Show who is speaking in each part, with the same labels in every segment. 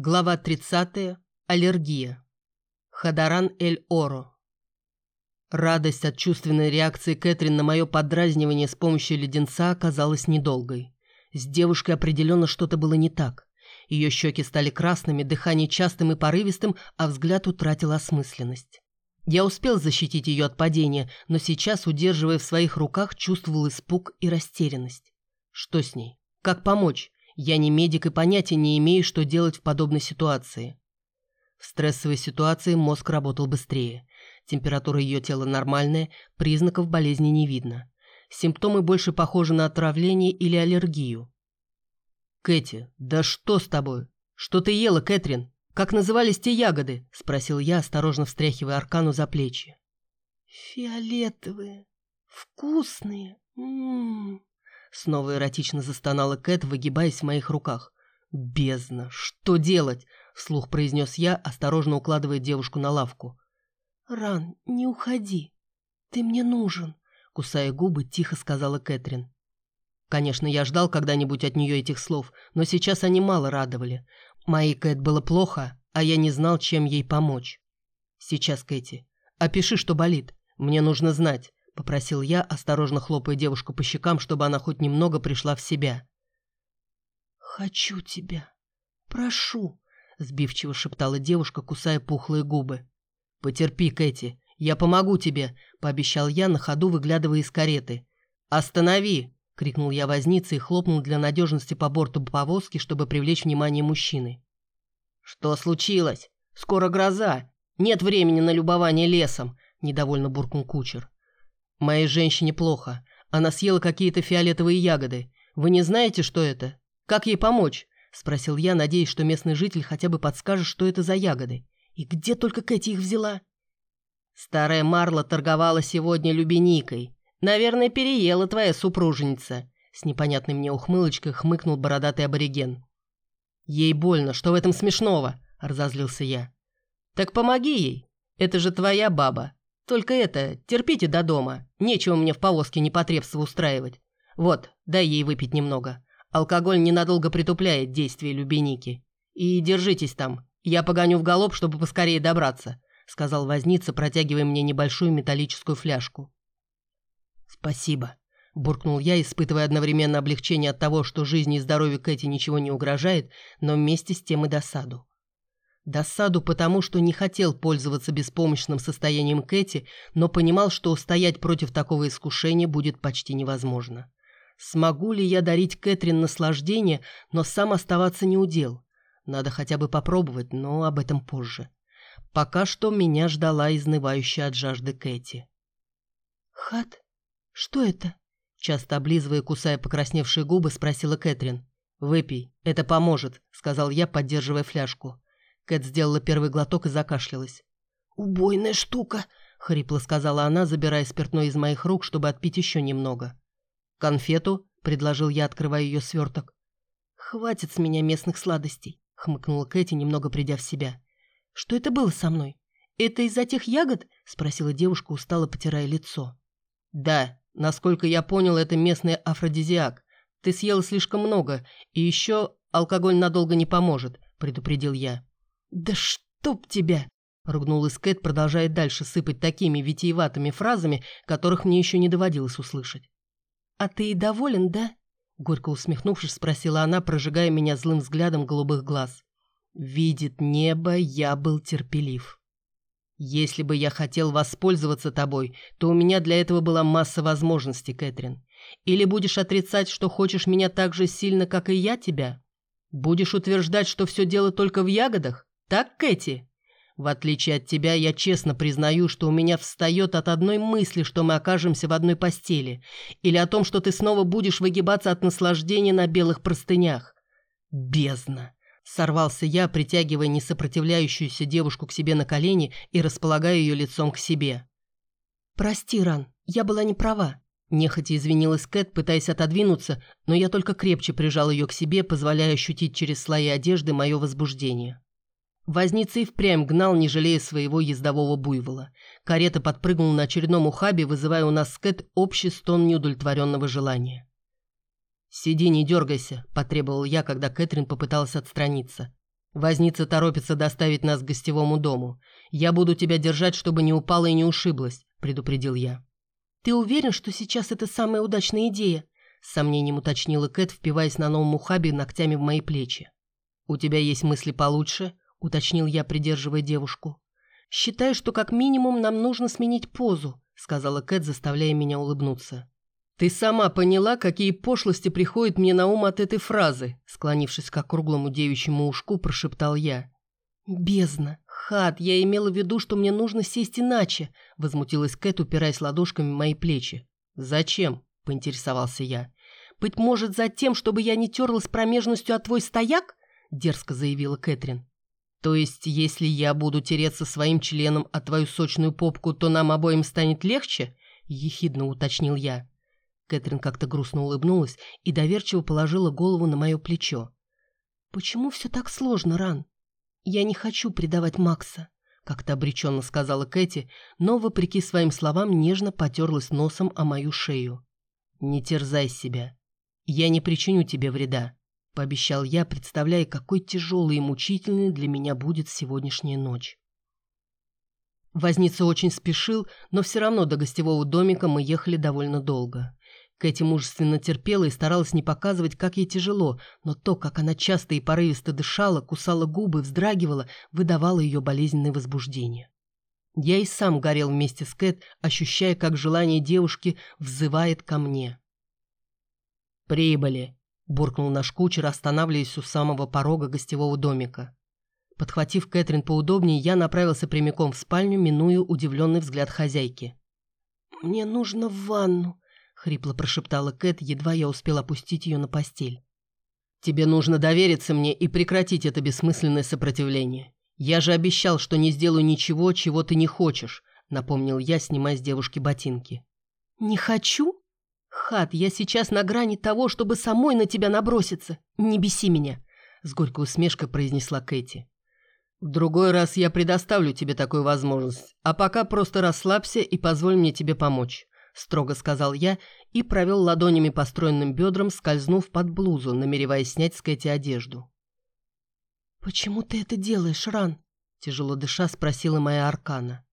Speaker 1: Глава 30. Аллергия. Хадаран Эль-Оро. Радость от чувственной реакции Кэтрин на мое подразнивание с помощью леденца оказалась недолгой. С девушкой определенно что-то было не так. Ее щеки стали красными, дыхание частым и порывистым, а взгляд утратил осмысленность. Я успел защитить ее от падения, но сейчас, удерживая в своих руках, чувствовал испуг и растерянность. Что с ней? Как помочь? Я не медик и понятия не имею, что делать в подобной ситуации. В стрессовой ситуации мозг работал быстрее. Температура ее тела нормальная, признаков болезни не видно. Симптомы больше похожи на отравление или аллергию. «Кэти, да что с тобой? Что ты ела, Кэтрин? Как назывались те ягоды?» – спросил я, осторожно встряхивая Аркану за плечи.
Speaker 2: «Фиолетовые, вкусные, м-м-м»,
Speaker 1: Снова эротично застонала Кэт, выгибаясь в моих руках. «Бездна! Что делать?» – вслух произнес я, осторожно укладывая девушку на лавку.
Speaker 2: «Ран, не уходи. Ты мне нужен», – кусая губы, тихо сказала Кэтрин.
Speaker 1: Конечно, я ждал когда-нибудь от нее этих слов, но сейчас они мало радовали. Моей Кэт было плохо, а я не знал, чем ей помочь. «Сейчас, Кэти, опиши, что болит. Мне нужно знать попросил я, осторожно хлопая девушку по щекам, чтобы она хоть немного пришла в себя.
Speaker 2: «Хочу тебя. Прошу», — сбивчиво шептала девушка, кусая пухлые губы.
Speaker 1: «Потерпи, Кэти, я помогу тебе», — пообещал я, на ходу выглядывая из кареты. «Останови!» — крикнул я вознице и хлопнул для надежности по борту повозки, чтобы привлечь внимание мужчины. «Что случилось? Скоро гроза. Нет времени на любование лесом», — недовольно буркнул кучер. «Моей женщине плохо. Она съела какие-то фиолетовые ягоды. Вы не знаете, что это? Как ей помочь?» – спросил я, надеясь, что местный житель хотя бы подскажет, что это за ягоды. «И где только Кэти их взяла?» «Старая Марла торговала сегодня любеникой. Наверное, переела твоя супруженица», – с непонятной мне ухмылочкой хмыкнул бородатый абориген. «Ей больно. Что в этом смешного?» – разозлился я. «Так помоги ей. Это же твоя баба. Только это, терпите до дома. Нечего мне в повозке непотребство устраивать. Вот, дай ей выпить немного. Алкоголь ненадолго притупляет действие любеники. И держитесь там. Я погоню в галоп, чтобы поскорее добраться», — сказал возница, протягивая мне небольшую металлическую фляжку. «Спасибо», — буркнул я, испытывая одновременно облегчение от того, что жизни и здоровью Кэти ничего не угрожает, но вместе с тем и досаду. Досаду потому, что не хотел пользоваться беспомощным состоянием Кэти, но понимал, что устоять против такого искушения будет почти невозможно. Смогу ли я дарить Кэтрин наслаждение, но сам оставаться не удел? Надо хотя бы попробовать, но об этом позже. Пока что меня ждала изнывающая от жажды Кэти.
Speaker 2: «Хат? Что это?»
Speaker 1: Часто облизывая кусая покрасневшие губы, спросила Кэтрин. «Выпей, это поможет», — сказал я, поддерживая фляжку. Кэт сделала первый глоток и закашлялась.
Speaker 2: «Убойная штука», — хрипло сказала она, забирая спиртное из моих рук, чтобы отпить еще немного.
Speaker 1: «Конфету?» — предложил я, открывая ее сверток.
Speaker 2: «Хватит с меня местных сладостей», — хмыкнула Кэти, немного придя в себя. «Что это было со мной? Это из-за тех ягод?» — спросила девушка, устало потирая лицо.
Speaker 1: «Да, насколько я понял, это местный афродизиак. Ты съела слишком много, и еще алкоголь надолго не поможет», — предупредил я.
Speaker 2: «Да чтоб тебя!» — ругнулась Кэт, продолжая дальше сыпать такими витиеватыми фразами, которых мне еще не доводилось услышать. «А ты и доволен, да?» — горько усмехнувшись, спросила она, прожигая меня злым взглядом голубых глаз.
Speaker 1: «Видит небо, я был терпелив. Если бы я хотел воспользоваться тобой, то у меня для этого была масса возможностей, Кэтрин. Или будешь отрицать, что хочешь меня так же сильно, как и я тебя? Будешь утверждать, что все дело только в ягодах? Так, Кэти? В отличие от тебя, я честно признаю, что у меня встает от одной мысли, что мы окажемся в одной постели, или о том, что ты снова будешь выгибаться от наслаждения на белых простынях. Бездна. Сорвался я, притягивая несопротивляющуюся девушку к себе на колени и располагая ее лицом к себе.
Speaker 2: «Прости, Ран, я была не права», –
Speaker 1: нехотя извинилась Кэт, пытаясь отодвинуться, но я только крепче прижал ее к себе, позволяя ощутить через слои одежды мое возбуждение. Возница и впрямь гнал, не жалея своего ездового буйвола. Карета подпрыгнула на очередном ухабе, вызывая у нас Кэт общий стон неудовлетворенного желания. «Сиди, не дергайся», – потребовал я, когда Кэтрин попыталась отстраниться. Возница торопится доставить нас к гостевому дому. Я буду тебя держать, чтобы не упала и не ушиблась», — предупредил я.
Speaker 2: «Ты уверен, что сейчас это самая удачная идея?» — с сомнением уточнила Кэт, впиваясь на новом ухабе ногтями в мои плечи.
Speaker 1: «У тебя есть мысли получше?» — уточнил я, придерживая девушку.
Speaker 2: «Считаю, что как минимум нам нужно сменить позу», — сказала Кэт, заставляя меня улыбнуться.
Speaker 1: «Ты сама поняла, какие пошлости приходят мне на ум от этой фразы?» Склонившись к округлому девичьему ушку, прошептал я.
Speaker 2: «Бездна! Хат, я имела в виду, что мне нужно сесть иначе!» Возмутилась Кэт, упираясь ладошками в мои плечи.
Speaker 1: «Зачем?» – поинтересовался я.
Speaker 2: «Быть может, за тем, чтобы я не терлась промежностью от твой стояк?» – дерзко заявила Кэтрин.
Speaker 1: «То есть, если я буду тереться своим членом от твою сочную попку, то нам обоим станет легче?» – ехидно уточнил я.
Speaker 2: Кэтрин как-то грустно улыбнулась и доверчиво положила голову на мое плечо. «Почему все так сложно, Ран? Я не хочу предавать Макса», — как-то обреченно сказала Кэти, но, вопреки своим словам, нежно потерлась носом о мою шею.
Speaker 1: «Не терзай себя. Я не причиню тебе вреда», — пообещал я, представляя, какой тяжелой и мучительной для меня будет сегодняшняя ночь. Возница очень спешил, но все равно до гостевого домика мы ехали довольно долго. Кэти мужественно терпела и старалась не показывать, как ей тяжело, но то, как она часто и порывисто дышала, кусала губы, вздрагивала, выдавало ее болезненное возбуждение. Я и сам горел вместе с Кэт, ощущая, как желание девушки взывает ко мне. «Прибыли», — буркнул наш кучер, останавливаясь у самого порога гостевого домика. Подхватив Кэтрин поудобнее, я направился прямиком в спальню, минуя удивленный взгляд хозяйки.
Speaker 2: «Мне нужно в ванну», — хрипло прошептала Кэт, едва я успел опустить ее на постель.
Speaker 1: «Тебе нужно довериться мне и прекратить это бессмысленное сопротивление. Я же обещал, что не сделаю ничего, чего ты не хочешь», — напомнил я, снимая с девушки ботинки.
Speaker 2: «Не хочу? Хат, я сейчас на грани того, чтобы самой на тебя наброситься. Не беси меня», — с горькой усмешкой произнесла Кэти.
Speaker 1: «В другой раз я предоставлю тебе такую возможность, а пока просто расслабься и позволь мне тебе помочь строго сказал я и провел ладонями по стройным бедрам, скользнув под блузу, намереваясь снять с Кэти одежду.
Speaker 2: «Почему ты это делаешь, Ран?» – тяжело дыша спросила моя Аркана.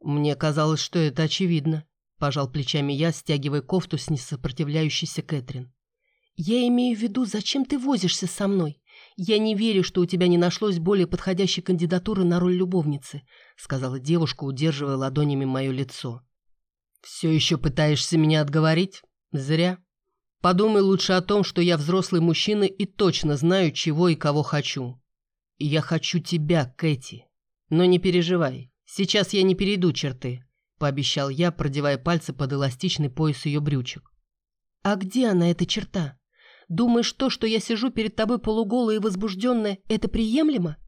Speaker 1: «Мне казалось, что это очевидно», – пожал плечами я, стягивая кофту с несопротивляющейся Кэтрин.
Speaker 2: «Я имею в виду, зачем ты возишься со мной? Я не верю, что у тебя не нашлось более подходящей кандидатуры на роль любовницы», – сказала девушка, удерживая ладонями мое лицо.
Speaker 1: «Все еще пытаешься меня отговорить? Зря. Подумай лучше о том, что я взрослый мужчина и точно знаю, чего и кого хочу. Я хочу тебя, Кэти. Но не переживай, сейчас я не перейду черты», — пообещал я, продевая пальцы под эластичный пояс ее брючек.
Speaker 2: «А где она, эта черта? Думаешь, то, что я сижу перед тобой полуголая и возбужденная, это приемлемо?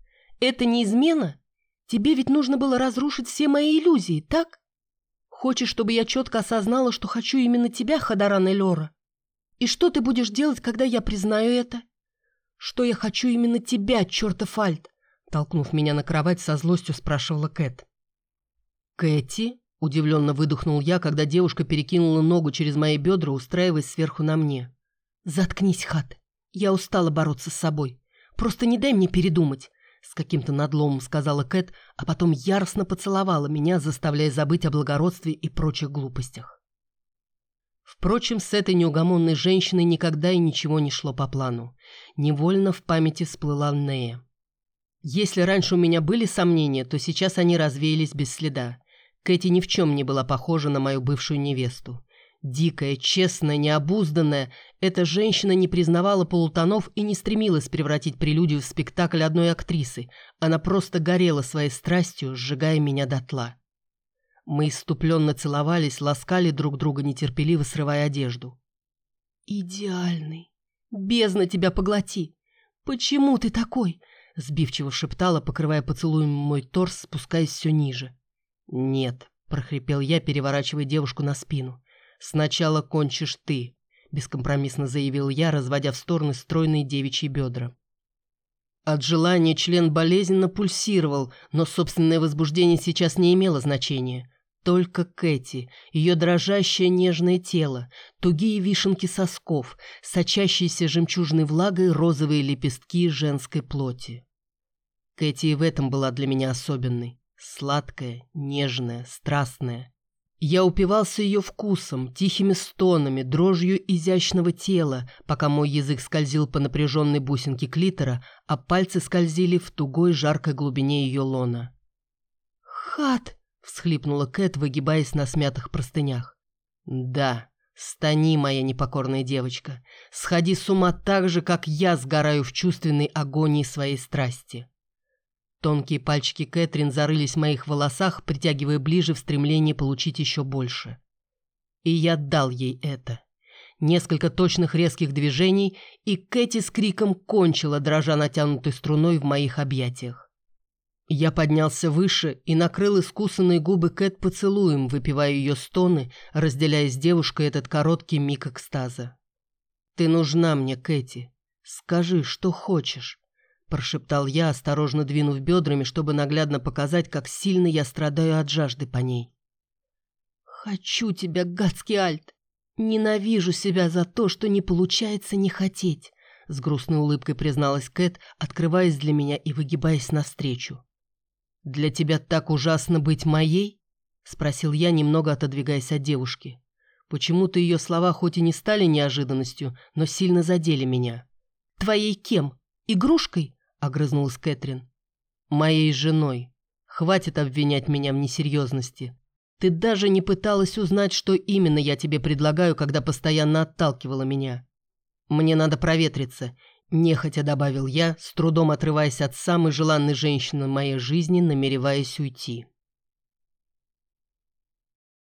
Speaker 2: Это не измена? Тебе ведь нужно было разрушить все мои иллюзии, так?» Хочешь, чтобы я четко осознала, что хочу именно тебя, Хадаран Эльора? И что ты будешь делать, когда я признаю это? Что я хочу именно тебя, чертов Альт? Толкнув меня на кровать, со злостью спрашивала Кэт.
Speaker 1: «Кэти?» – удивленно выдохнул я, когда девушка перекинула ногу через мои бедра, устраиваясь сверху на мне.
Speaker 2: «Заткнись, Хат. Я устала бороться с собой. Просто не дай мне передумать. С каким-то надломом сказала Кэт, а потом яростно поцеловала меня, заставляя забыть о благородстве и прочих глупостях. Впрочем, с этой неугомонной женщиной никогда и ничего не шло по плану. Невольно в памяти всплыла Нея. Если раньше у меня были сомнения, то сейчас они развеялись без следа. Кэти ни в чем не была похожа на мою бывшую невесту. Дикая, честная, необузданная, эта женщина не признавала полутонов и не стремилась превратить прелюдию в спектакль одной актрисы. Она просто горела своей страстью, сжигая меня дотла. Мы иступленно целовались, ласкали друг друга, нетерпеливо срывая одежду. «Идеальный! Бездна тебя поглоти! Почему ты такой?» Сбивчиво шептала, покрывая поцелуем мой торс, спускаясь все ниже.
Speaker 1: «Нет», — прохрипел я, переворачивая девушку на спину. «Сначала кончишь ты», — бескомпромиссно заявил я, разводя в стороны стройные девичьи бедра. От желания член болезненно пульсировал, но собственное возбуждение сейчас не имело значения. Только Кэти, ее дрожащее нежное тело, тугие вишенки сосков, сочащиеся жемчужной влагой розовые лепестки женской плоти. Кэти и в этом была для меня особенной. Сладкая, нежная, страстная. Я упивался ее вкусом, тихими стонами, дрожью изящного тела, пока мой язык скользил по напряженной бусинке клитора, а пальцы скользили в тугой жаркой глубине ее лона.
Speaker 2: «Хат!» — всхлипнула Кэт, выгибаясь на смятых простынях.
Speaker 1: «Да, стани, моя непокорная девочка, сходи с ума так же, как я сгораю в чувственной агонии своей страсти». Тонкие пальчики Кэтрин зарылись в моих волосах, притягивая ближе в стремлении получить еще больше. И я дал ей это. Несколько точных резких движений, и Кэти с криком кончила, дрожа натянутой струной в моих объятиях. Я поднялся выше и накрыл искусанные губы Кэт поцелуем, выпивая ее стоны, разделяя с девушкой этот короткий миг экстаза. «Ты нужна мне, Кэти. Скажи, что хочешь прошептал я, осторожно двинув бедрами, чтобы наглядно показать, как сильно я страдаю от жажды по ней.
Speaker 2: «Хочу тебя, гадский Альт! Ненавижу себя за то, что не получается не хотеть!» С грустной улыбкой призналась Кэт, открываясь для меня и выгибаясь навстречу.
Speaker 1: «Для тебя так ужасно быть моей?» — спросил я, немного отодвигаясь от девушки. Почему-то ее слова хоть и не стали неожиданностью, но сильно задели меня.
Speaker 2: «Твоей кем? Игрушкой?»
Speaker 1: Огрызнулась Кэтрин. «Моей женой. Хватит обвинять меня в несерьезности. Ты даже не пыталась узнать, что именно я тебе предлагаю, когда постоянно отталкивала меня. Мне надо проветриться», – нехотя добавил я, с трудом отрываясь от самой желанной женщины моей жизни, намереваясь уйти.